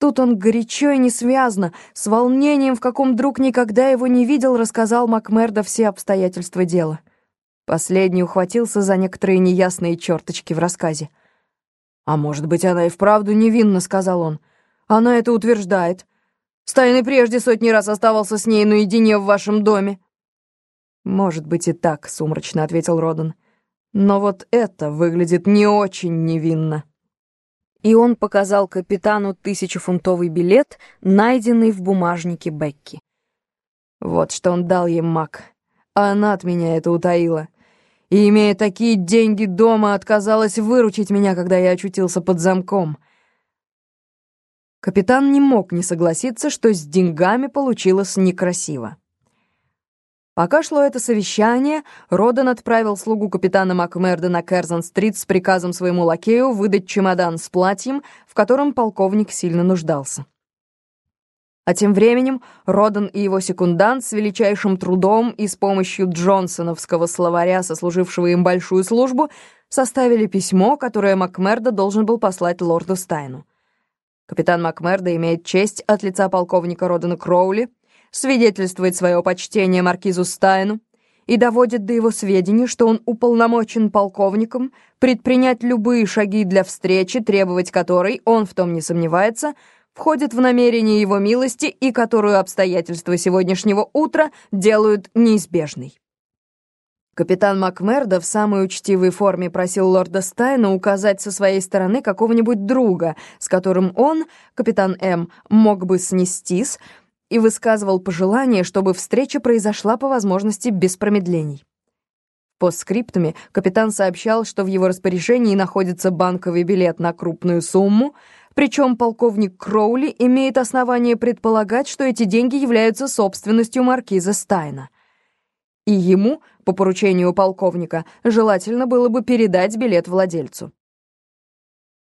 Тут он горячо и несвязно, с волнением, в каком друг никогда его не видел, рассказал Макмердо все обстоятельства дела. Последний ухватился за некоторые неясные черточки в рассказе. «А может быть, она и вправду невинна», — сказал он. «Она это утверждает. Стайн прежде сотни раз оставался с ней наедине в вашем доме». «Может быть и так», — сумрачно ответил Родан. «Но вот это выглядит не очень невинно» и он показал капитану тысячефунтовый билет, найденный в бумажнике Бекки. Вот что он дал ей маг, а она от меня это утаила. И, имея такие деньги дома, отказалась выручить меня, когда я очутился под замком. Капитан не мог не согласиться, что с деньгами получилось некрасиво. Пока шло это совещание, Родан отправил слугу капитана Макмерда на Керзон-стрит с приказом своему лакею выдать чемодан с платьем, в котором полковник сильно нуждался. А тем временем Родан и его секундант с величайшим трудом и с помощью Джонсоновского словаря, сослужившего им большую службу, составили письмо, которое Макмерда должен был послать лорду Стайну. Капитан Макмерда имеет честь от лица полковника Родана Кроули — свидетельствует свое почтение маркизу Стайну и доводит до его сведения, что он уполномочен полковником предпринять любые шаги для встречи, требовать которой, он в том не сомневается, входит в намерение его милости и которую обстоятельства сегодняшнего утра делают неизбежной. Капитан Макмердо в самой учтивой форме просил лорда Стайна указать со своей стороны какого-нибудь друга, с которым он, капитан М, мог бы снестись, и высказывал пожелание, чтобы встреча произошла по возможности без промедлений. В постскриптуме капитан сообщал, что в его распоряжении находится банковый билет на крупную сумму, причем полковник Кроули имеет основание предполагать, что эти деньги являются собственностью маркиза Стайна. И ему, по поручению полковника, желательно было бы передать билет владельцу.